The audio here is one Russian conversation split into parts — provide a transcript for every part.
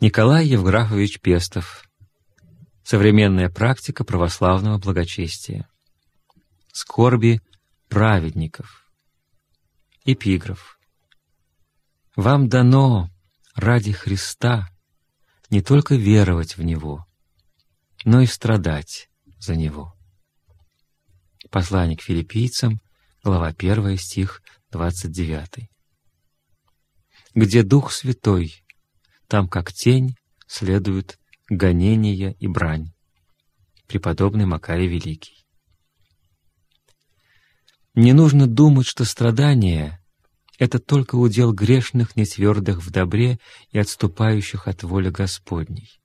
Николай Евграфович Пестов. Современная практика православного благочестия. Скорби праведников. Эпиграф. Вам дано ради Христа не только веровать в Него, но и страдать за Него. Послание к филиппийцам, глава 1, стих 29. Где Дух Святой, там как тень следует гонения и брань. Преподобный Макарий Великий. Не нужно думать, что страдания — это только удел грешных, нетвердых в добре и отступающих от воли Господней.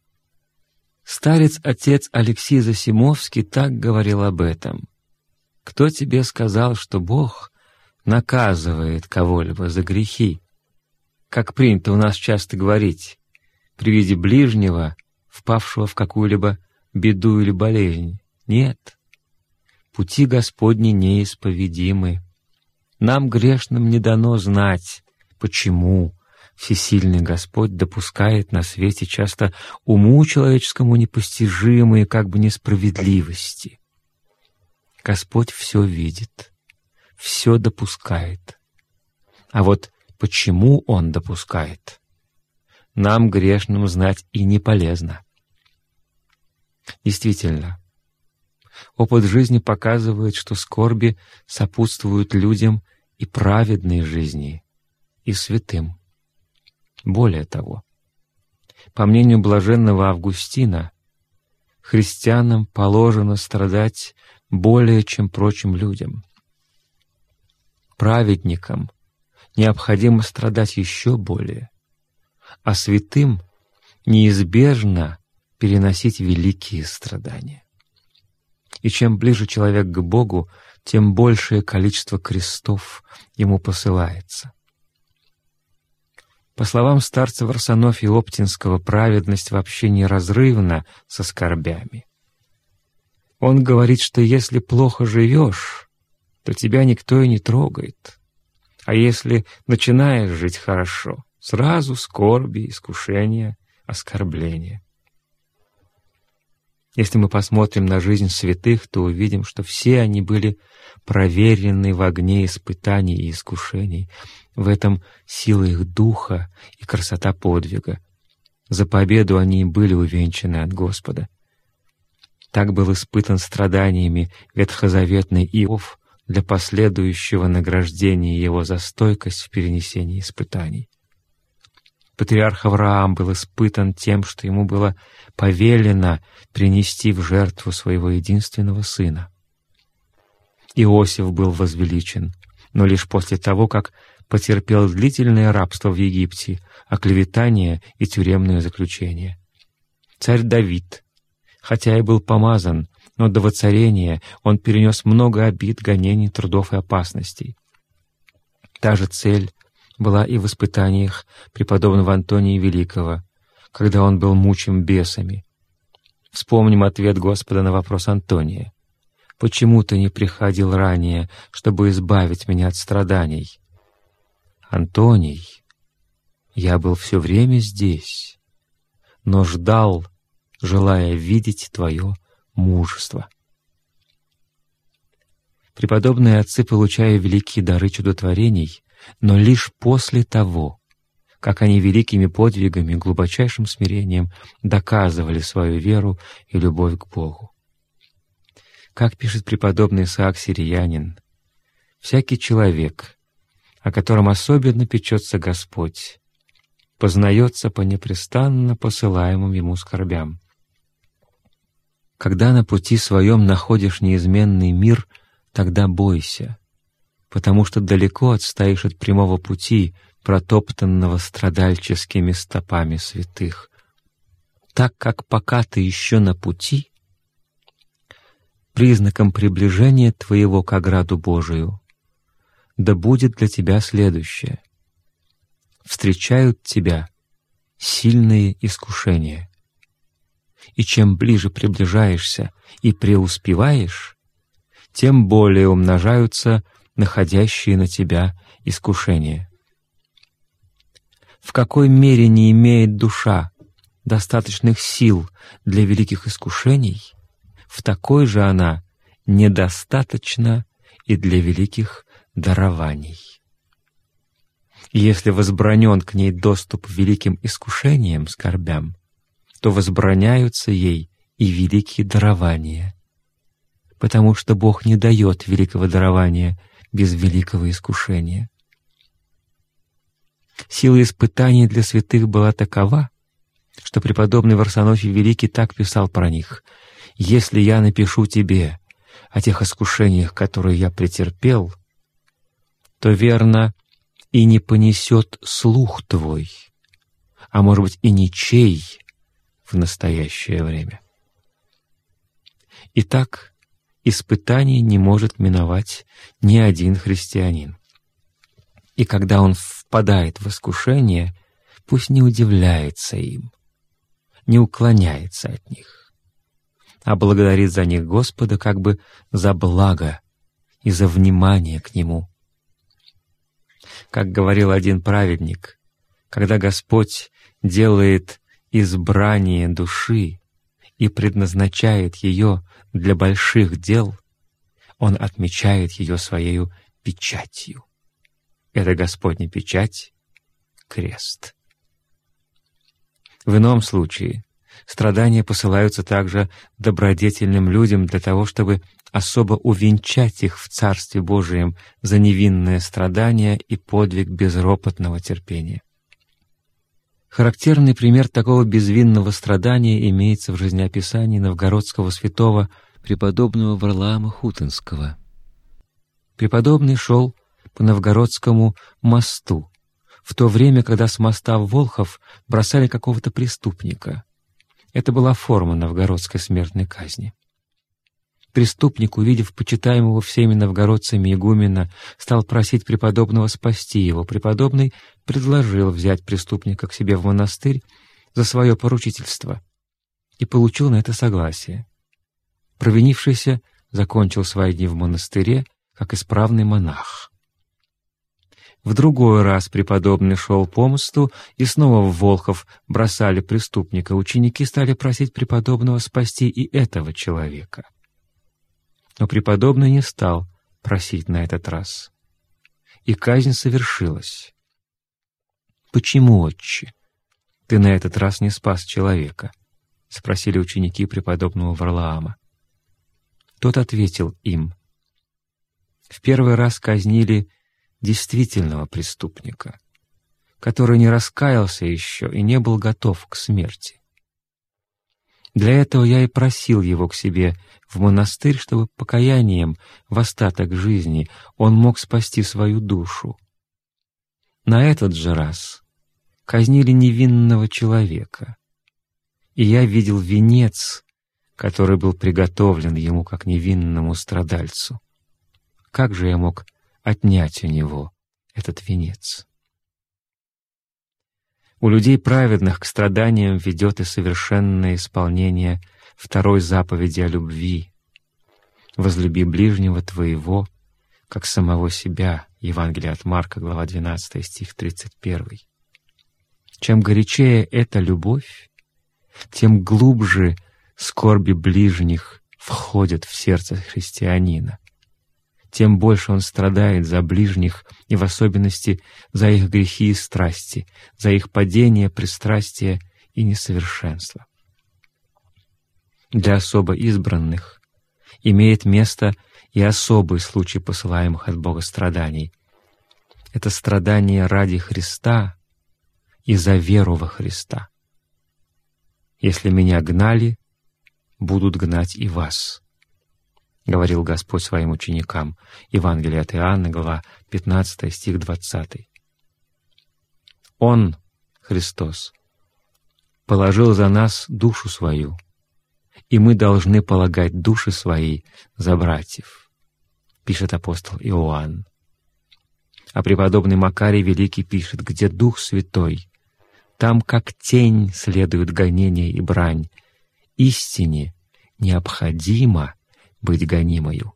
Старец-отец Алексей Засимовский так говорил об этом. «Кто тебе сказал, что Бог наказывает кого-либо за грехи? Как принято у нас часто говорить, при виде ближнего впавшего в какую-либо беду или болезнь. Нет, пути Господни неисповедимы. Нам, грешным, не дано знать, почему всесильный Господь допускает на свете часто уму человеческому непостижимые как бы несправедливости. Господь все видит, все допускает. А вот почему Он допускает — нам, грешным, знать и не полезно. Действительно, опыт жизни показывает, что скорби сопутствуют людям и праведной жизни, и святым. Более того, по мнению блаженного Августина, христианам положено страдать более, чем прочим людям. Праведникам необходимо страдать еще более, а святым неизбежно переносить великие страдания. И чем ближе человек к Богу, тем большее количество крестов ему посылается. По словам старца Варсонофия Оптинского, праведность вообще неразрывна со скорбями. Он говорит, что если плохо живешь, то тебя никто и не трогает. А если начинаешь жить хорошо, Сразу скорби, искушения, оскорбления. Если мы посмотрим на жизнь святых, то увидим, что все они были проверены в огне испытаний и искушений. В этом сила их духа и красота подвига. За победу они были увенчаны от Господа. Так был испытан страданиями ветхозаветный Иов для последующего награждения его за стойкость в перенесении испытаний. Патриарх Авраам был испытан тем, что ему было повелено принести в жертву своего единственного сына. Иосиф был возвеличен, но лишь после того, как потерпел длительное рабство в Египте, оклеветание и тюремное заключение. Царь Давид, хотя и был помазан, но до воцарения он перенес много обид, гонений, трудов и опасностей. Та же цель была и в испытаниях преподобного Антония Великого, когда он был мучим бесами. Вспомним ответ Господа на вопрос Антония. «Почему ты не приходил ранее, чтобы избавить меня от страданий?» «Антоний, я был все время здесь, но ждал, желая видеть твое мужество». Преподобные отцы, получая великие дары чудотворений, но лишь после того, как они великими подвигами, глубочайшим смирением доказывали свою веру и любовь к Богу. Как пишет преподобный Исаак Сириянин, «Всякий человек, о котором особенно печется Господь, познается по непрестанно посылаемым ему скорбям. Когда на пути своем находишь неизменный мир, тогда бойся, потому что далеко отстоишь от прямого пути, протоптанного страдальческими стопами святых. Так как пока ты еще на пути, признаком приближения твоего к ограду Божию, да будет для тебя следующее. Встречают тебя сильные искушения. И чем ближе приближаешься и преуспеваешь, тем более умножаются находящие на тебя искушения. В какой мере не имеет душа достаточных сил для великих искушений, в такой же она недостаточна и для великих дарований. Если возбранен к ней доступ великим искушениям, скорбям, то возбраняются ей и великие дарования, потому что Бог не дает великого дарования без великого искушения. Сила испытаний для святых была такова, что преподобный Варсонофий Великий так писал про них. «Если я напишу тебе о тех искушениях, которые я претерпел, то верно и не понесет слух твой, а может быть и ничей в настоящее время». Итак, испытаний не может миновать ни один христианин. И когда он впадает в искушение, пусть не удивляется им, не уклоняется от них, а благодарит за них Господа как бы за благо и за внимание к Нему. Как говорил один праведник, когда Господь делает избрание души и предназначает ее для больших дел, Он отмечает ее Своею печатью. Это Господня печать — крест. В ином случае страдания посылаются также добродетельным людям для того, чтобы особо увенчать их в Царстве Божием за невинное страдание и подвиг безропотного терпения. Характерный пример такого безвинного страдания имеется в жизнеописании новгородского святого преподобного Варлаама Хутинского. Преподобный шел по Новгородскому мосту, в то время, когда с моста в Волхов бросали какого-то преступника. Это была форма новгородской смертной казни. Преступник, увидев почитаемого всеми новгородцами игумена, стал просить преподобного спасти его. Преподобный предложил взять преступника к себе в монастырь за свое поручительство и получил на это согласие. Провинившийся закончил свои дни в монастыре как исправный монах. В другой раз преподобный шел по мосту, и снова в Волхов бросали преступника. Ученики стали просить преподобного спасти и этого человека. Но преподобный не стал просить на этот раз. И казнь совершилась. «Почему, отче, ты на этот раз не спас человека?» — спросили ученики преподобного Варлаама. Тот ответил им. «В первый раз казнили действительного преступника, который не раскаялся еще и не был готов к смерти. Для этого я и просил его к себе в монастырь, чтобы покаянием в остаток жизни он мог спасти свою душу. На этот же раз казнили невинного человека, и я видел венец, который был приготовлен ему как невинному страдальцу. Как же я мог отнять у него этот венец. У людей праведных к страданиям ведет и совершенное исполнение второй заповеди о любви. «Возлюби ближнего твоего, как самого себя» Евангелие от Марка, глава 12, стих 31. Чем горячее эта любовь, тем глубже скорби ближних входят в сердце христианина тем больше он страдает за ближних и в особенности за их грехи и страсти, за их падение, пристрастие и несовершенство. Для особо избранных имеет место и особый случай посылаемых от Бога страданий. Это страдание ради Христа и за веру во Христа. Если меня гнали, будут гнать и вас. — говорил Господь своим ученикам. Евангелие от Иоанна, глава 15, стих 20. Он, Христос, положил за нас душу свою, и мы должны полагать души свои за братьев, пишет апостол Иоанн. А преподобный Макарий Великий пишет, где Дух Святой, там как тень следует гонение и брань, истине необходимо — быть гонимою.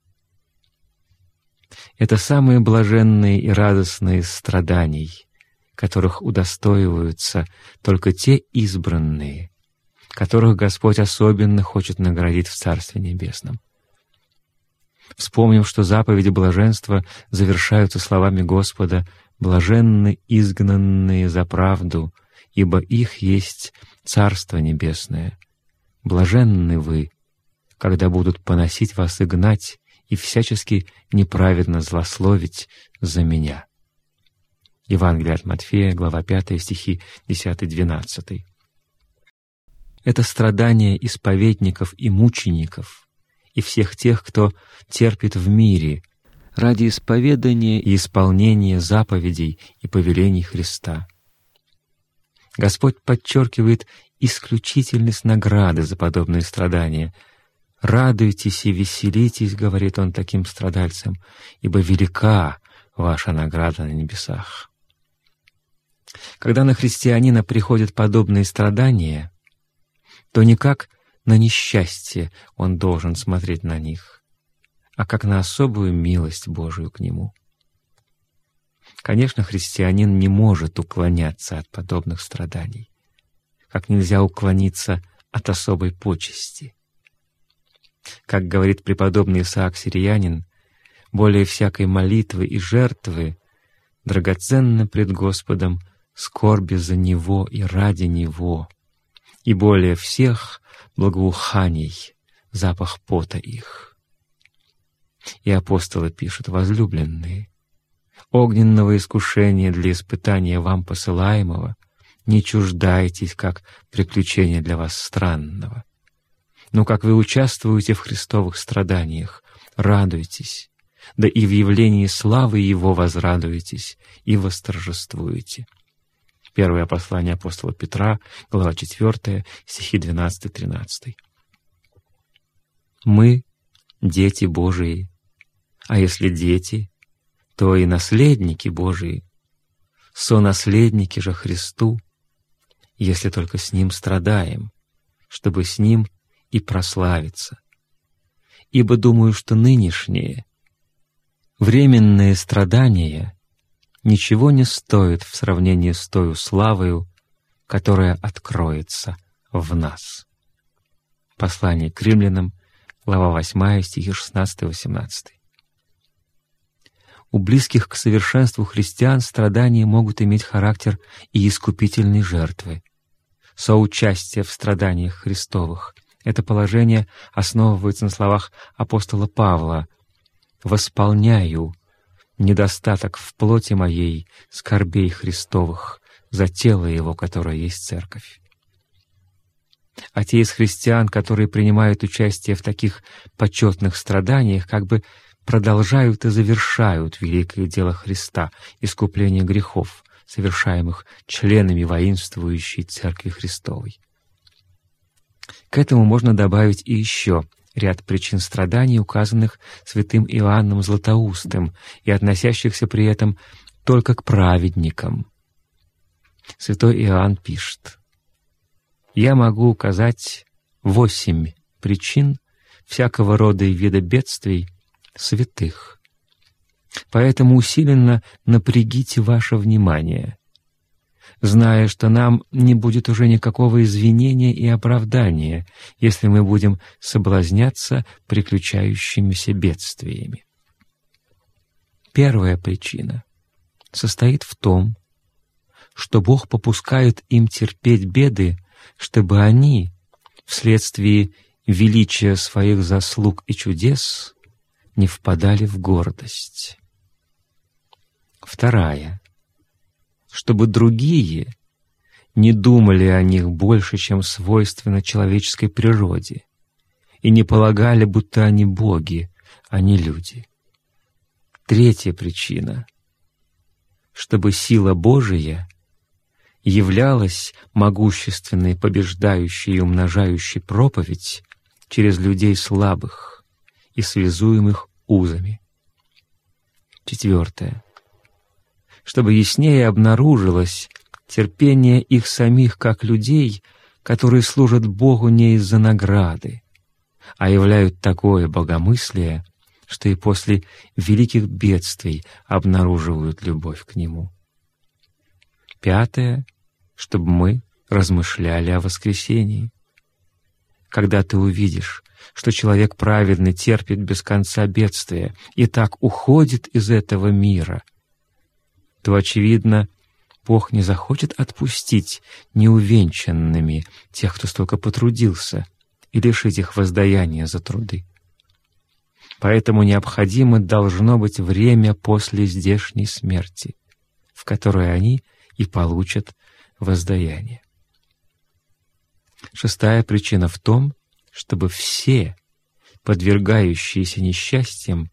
Это самые блаженные и радостные страданий, которых удостоиваются только те избранные, которых Господь особенно хочет наградить в Царстве Небесном. Вспомним, что заповеди блаженства завершаются словами Господа «блаженны изгнанные за правду, ибо их есть Царство Небесное. Блаженны вы, когда будут поносить вас и гнать, и всячески неправедно злословить за меня». Евангелие от Матфея, глава 5, стихи 10-12. Это страдание исповедников и мучеников и всех тех, кто терпит в мире ради исповедания и исполнения заповедей и повелений Христа. Господь подчеркивает исключительность награды за подобные страдания. «Радуйтесь и веселитесь», — говорит Он таким страдальцам, «ибо велика ваша награда на небесах». Когда на христианина приходят подобные страдания, то не как на несчастье он должен смотреть на них, а как на особую милость Божию к нему. Конечно, христианин не может уклоняться от подобных страданий, как нельзя уклониться от особой почести. Как говорит преподобный Исаак Сириянин, более всякой молитвы и жертвы драгоценно пред Господом скорби за Него и ради Него, и более всех благоуханий запах пота их. И апостолы пишут, возлюбленные, огненного искушения для испытания вам посылаемого не чуждайтесь, как приключения для вас странного. Но как вы участвуете в христовых страданиях, радуйтесь, да и в явлении славы Его возрадуетесь и восторжествуете. Первое послание апостола Петра, глава 4, стихи 12-13. Мы — дети Божии, а если дети, то и наследники Божии, сонаследники же Христу, если только с Ним страдаем, чтобы с Ним и прославиться. Ибо думаю, что нынешние, временные страдания — ничего не стоит в сравнении с той славою, которая откроется в нас. Послание к римлянам, глава 8, стихи 16-18. У близких к совершенству христиан страдания могут иметь характер и искупительной жертвы. Соучастие в страданиях Христовых — это положение основывается на словах апостола Павла «Восполняю недостаток в плоти моей скорбей Христовых за тело Его, которое есть Церковь. А те из христиан, которые принимают участие в таких почетных страданиях, как бы продолжают и завершают великое дело Христа, искупление грехов, совершаемых членами воинствующей Церкви Христовой. К этому можно добавить и еще ряд причин страданий, указанных святым Иоанном Златоустым и относящихся при этом только к праведникам. Святой Иоанн пишет, «Я могу указать восемь причин всякого рода и вида бедствий святых. Поэтому усиленно напрягите ваше внимание, зная, что нам не будет уже никакого извинения и оправдания, если мы будем соблазняться приключающимися бедствиями. Первая причина состоит в том, что Бог попускает им терпеть беды, чтобы они, вследствие величия своих заслуг и чудес, не впадали в гордость. Вторая чтобы другие не думали о них больше, чем свойственно человеческой природе, и не полагали, будто они боги, а не люди. Третья причина — чтобы сила Божия являлась могущественной, побеждающей и умножающей проповедь через людей слабых и связуемых узами. Четвертое чтобы яснее обнаружилось терпение их самих как людей, которые служат Богу не из-за награды, а являют такое богомыслие, что и после великих бедствий обнаруживают любовь к Нему. Пятое, чтобы мы размышляли о воскресении. когда ты увидишь, что человек праведный терпит без конца бедствия и так уходит из этого мира, то, очевидно, Бог не захочет отпустить неувенчанными тех, кто столько потрудился, и лишить их воздаяния за труды. Поэтому необходимо должно быть время после здешней смерти, в которой они и получат воздаяние. Шестая причина в том, чтобы все, подвергающиеся несчастьям,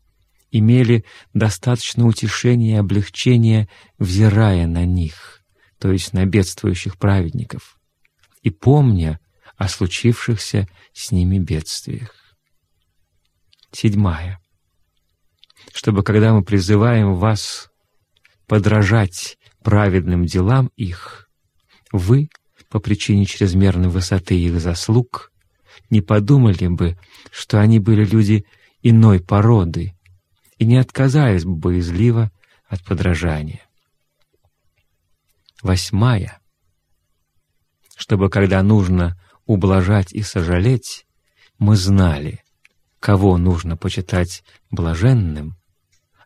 имели достаточно утешения и облегчения, взирая на них, то есть на бедствующих праведников, и помня о случившихся с ними бедствиях. Седьмая. Чтобы, когда мы призываем вас подражать праведным делам их, вы, по причине чрезмерной высоты их заслуг, не подумали бы, что они были люди иной породы и не отказались бы боязливо от подражания. Восьмая. Чтобы, когда нужно ублажать и сожалеть, мы знали, кого нужно почитать блаженным,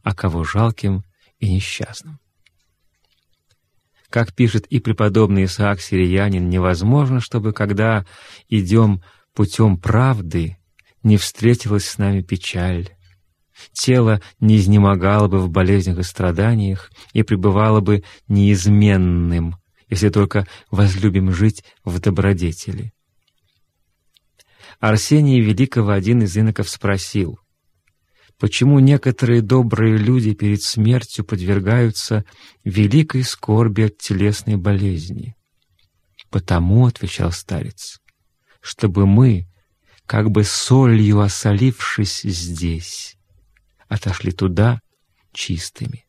а кого жалким и несчастным. Как пишет и преподобный Исаак Сириянин, невозможно, чтобы, когда идем путем правды, не встретилась с нами печаль. Тело не изнемогало бы в болезнях и страданиях и пребывало бы неизменным, если только возлюбим жить в добродетели. Арсения Великого один из иноков спросил, почему некоторые добрые люди перед смертью подвергаются великой скорби от телесной болезни. «Потому», — отвечал старец, — «чтобы мы, как бы солью осолившись здесь, отошли туда чистыми».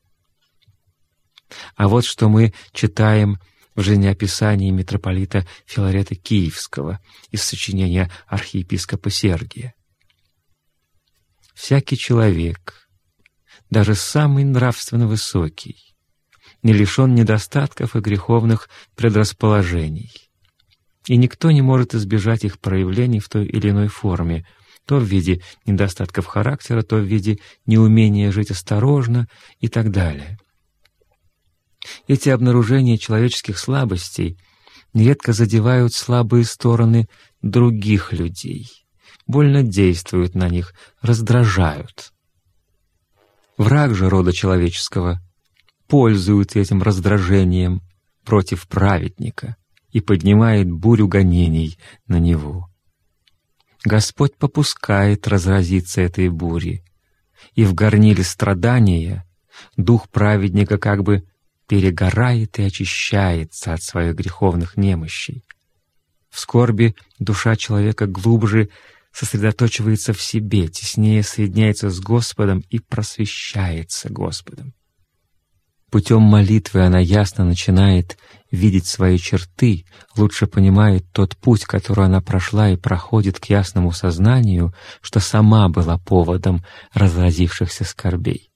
А вот что мы читаем в жизнеописании митрополита Филарета Киевского из сочинения архиепископа Сергия. Всякий человек, даже самый нравственно высокий, не лишен недостатков и греховных предрасположений, и никто не может избежать их проявлений в той или иной форме, то в виде недостатков характера, то в виде неумения жить осторожно и так далее — эти обнаружения человеческих слабостей нередко задевают слабые стороны других людей, больно действуют на них, раздражают. Враг же рода человеческого пользуется этим раздражением против праведника и поднимает бурю гонений на него. Господь попускает разразиться этой бури, и в горниле страдания дух праведника как бы перегорает и очищается от своих греховных немощей. В скорби душа человека глубже сосредоточивается в себе, теснее соединяется с Господом и просвещается Господом. Путем молитвы она ясно начинает видеть свои черты, лучше понимает тот путь, который она прошла и проходит к ясному сознанию, что сама была поводом разразившихся скорбей.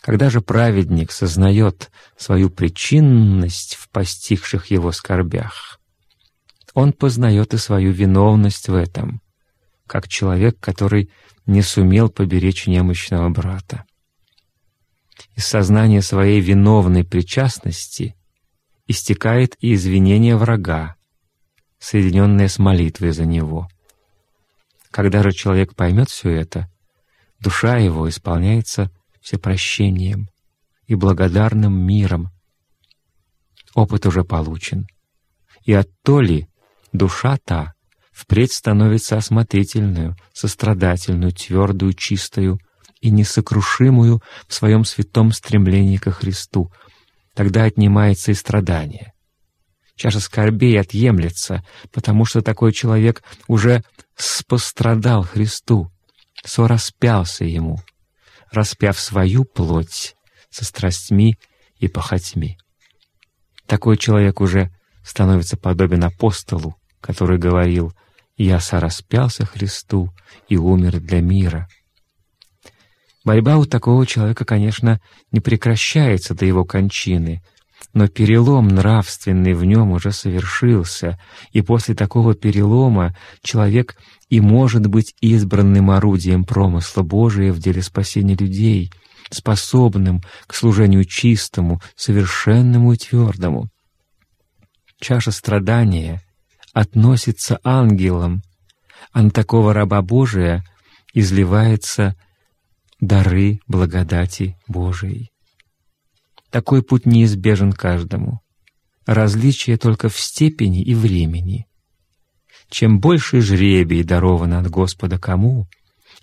Когда же праведник сознает свою причинность в постигших его скорбях, он познает и свою виновность в этом, как человек, который не сумел поберечь немощного брата. Из сознания своей виновной причастности истекает и извинение врага, соединенное с молитвой за него. Когда же человек поймет все это, душа его исполняется всепрощением и благодарным миром. Опыт уже получен. И от ли душа та впредь становится осмотрительную, сострадательную, твердую, чистую и несокрушимую в своем святом стремлении ко Христу. Тогда отнимается и страдание. Чаша скорбей отъемлется, потому что такой человек уже спострадал Христу, сораспялся Ему — распяв свою плоть со страстьми и похотьми. Такой человек уже становится подобен апостолу, который говорил «Я сораспялся Христу и умер для мира». Борьба у такого человека, конечно, не прекращается до его кончины, но перелом нравственный в нем уже совершился, и после такого перелома человек и может быть избранным орудием промысла Божия в деле спасения людей, способным к служению чистому, совершенному и твердому. Чаша страдания относится ангелам, а на такого раба Божия изливается дары благодати Божией. Такой путь неизбежен каждому. Различие только в степени и времени. Чем больше жребий даровано от Господа кому,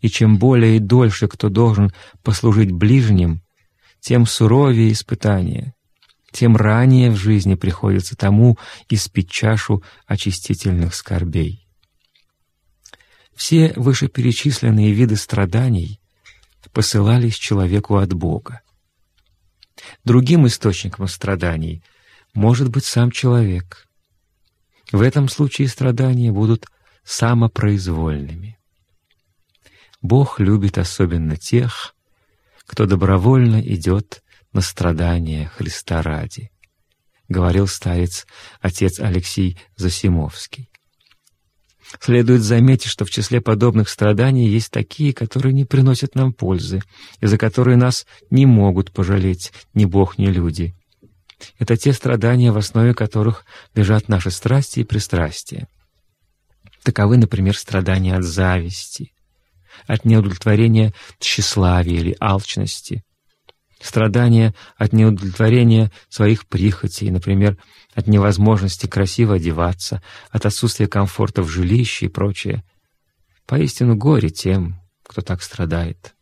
и чем более и дольше кто должен послужить ближним, тем суровее испытания, тем ранее в жизни приходится тому испить чашу очистительных скорбей. Все вышеперечисленные виды страданий посылались человеку от Бога. Другим источником страданий может быть сам человек. В этом случае страдания будут самопроизвольными. Бог любит особенно тех, кто добровольно идет на страдания Христа ради, говорил старец отец Алексей Засимовский. Следует заметить, что в числе подобных страданий есть такие, которые не приносят нам пользы, и за которые нас не могут пожалеть ни Бог, ни люди. Это те страдания, в основе которых лежат наши страсти и пристрастия. Таковы, например, страдания от зависти, от неудовлетворения тщеславия или алчности, страдания от неудовлетворения своих прихотей, например, от невозможности красиво одеваться, от отсутствия комфорта в жилище и прочее. Поистину горе тем, кто так страдает.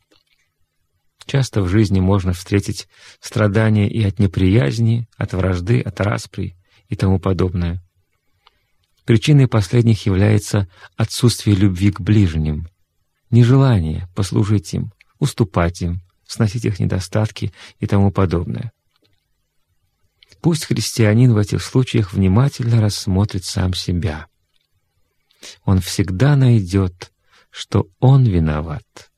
Часто в жизни можно встретить страдания и от неприязни, от вражды, от распри и тому подобное. Причиной последних является отсутствие любви к ближним, нежелание послужить им, уступать им, сносить их недостатки и тому подобное. Пусть христианин в этих случаях внимательно рассмотрит сам себя. Он всегда найдет, что он виноват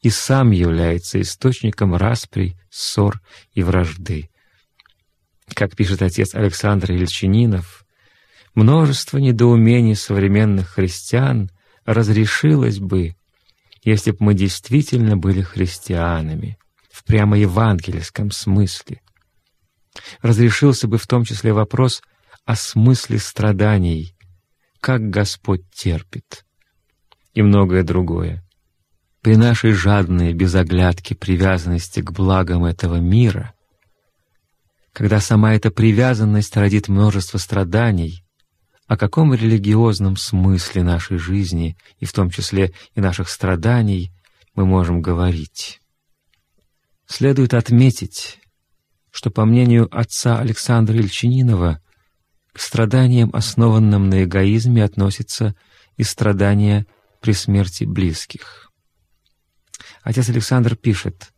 и сам является источником распри, ссор и вражды. Как пишет отец Александр Ильчининов, множество недоумений современных христиан разрешилось бы, если бы мы действительно были христианами, в прямо евангельском смысле. Разрешился бы в том числе вопрос о смысле страданий, как Господь терпит, и многое другое. При нашей жадной, без оглядки привязанности к благам этого мира, когда сама эта привязанность родит множество страданий, о каком религиозном смысле нашей жизни, и в том числе и наших страданий, мы можем говорить. Следует отметить, что, по мнению отца Александра Ильчининова, к страданиям, основанным на эгоизме, относятся и страдания при смерти близких. Отец Александр пишет,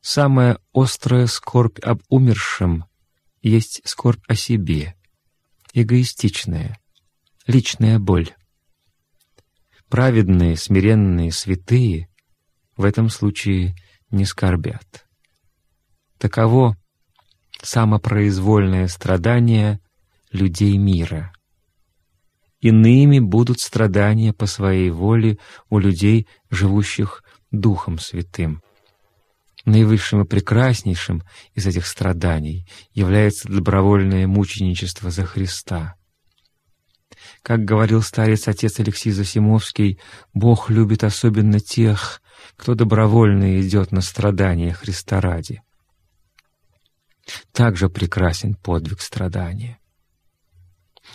«Самая острая скорбь об умершем есть скорбь о себе» эгоистичная, личная боль. Праведные, смиренные, святые в этом случае не скорбят. Таково самопроизвольное страдание людей мира. Иными будут страдания по своей воле у людей, живущих Духом Святым. Наивысшим и прекраснейшим из этих страданий является добровольное мученичество за Христа. Как говорил старец-отец Алексей Засимовский, Бог любит особенно тех, кто добровольно идет на страдания Христа ради. Также прекрасен подвиг страдания.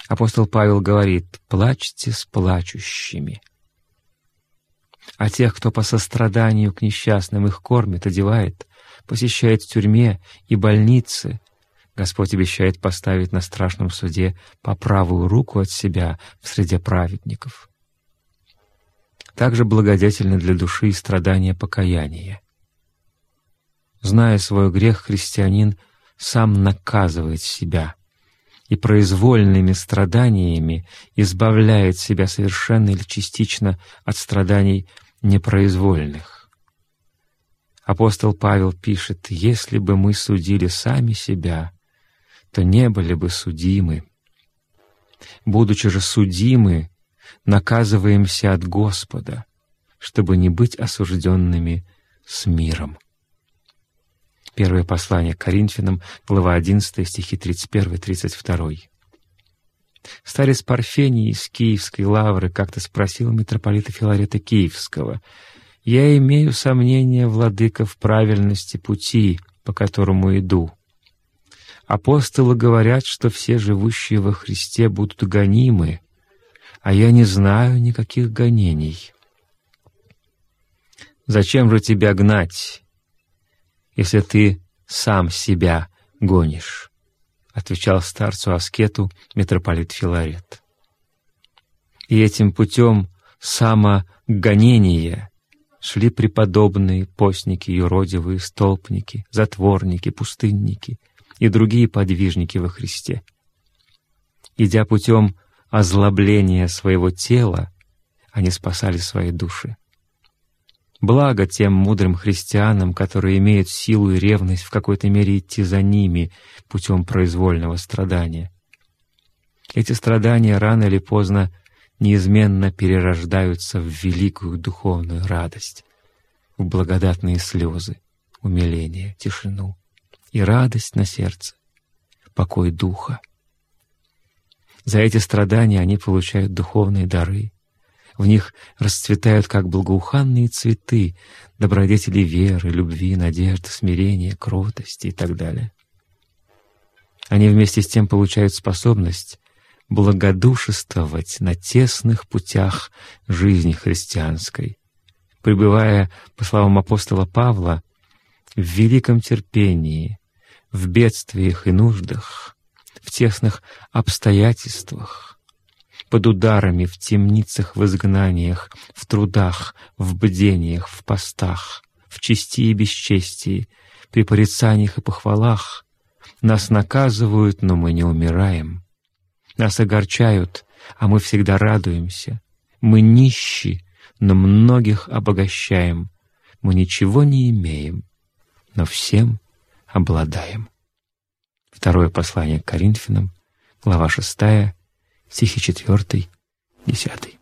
Апостол Павел говорит «плачьте с плачущими», а тех, кто по состраданию к несчастным их кормит, одевает, посещает в тюрьме и больницы, Господь обещает поставить на страшном суде по правую руку от себя в среде праведников. Также благодетельны для души страдания покаяния. Зная свой грех, христианин сам наказывает себя и произвольными страданиями избавляет себя совершенно или частично от страданий непроизвольных. Апостол Павел пишет, «Если бы мы судили сами себя, что не были бы судимы. Будучи же судимы, наказываемся от Господа, чтобы не быть осужденными с миром. Первое послание к Коринфянам, глава 11, стихи 31-32. Старец Парфений из Киевской лавры как-то спросил митрополита Филарета Киевского, «Я имею сомнения, владыка, в правильности пути, по которому иду. Апостолы говорят, что все живущие во Христе будут гонимы, а я не знаю никаких гонений. Зачем же тебя гнать, если ты сам себя гонишь? отвечал старцу Аскету митрополит Филарет. И этим путем самогонения шли преподобные, постники, юродивые, столпники, затворники, пустынники и другие подвижники во Христе. Идя путем озлобления своего тела, они спасали свои души. Благо тем мудрым христианам, которые имеют силу и ревность в какой-то мере идти за ними путем произвольного страдания. Эти страдания рано или поздно неизменно перерождаются в великую духовную радость, в благодатные слезы, умиление, тишину и радость на сердце, покой духа. За эти страдания они получают духовные дары — в них расцветают, как благоуханные цветы, добродетели веры, любви, надежды, смирения, кротости и так далее. Они вместе с тем получают способность благодушествовать на тесных путях жизни христианской, пребывая, по словам апостола Павла, в великом терпении, в бедствиях и нуждах, в тесных обстоятельствах, под ударами, в темницах, в изгнаниях, в трудах, в бдениях, в постах, в чести и бесчестии, при порицаниях и похвалах. Нас наказывают, но мы не умираем. Нас огорчают, а мы всегда радуемся. Мы нищи, но многих обогащаем. Мы ничего не имеем, но всем обладаем. Второе послание к Коринфянам, глава шестая, стихи 4, 10.